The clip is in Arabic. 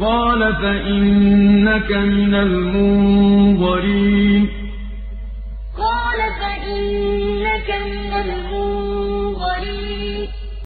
قَالَ فَإِنَّكَ مِنَ الْمُنظَرِينَ. قَالَ فَإِنَّكَ مِنَ الْمُنظَرِينَ.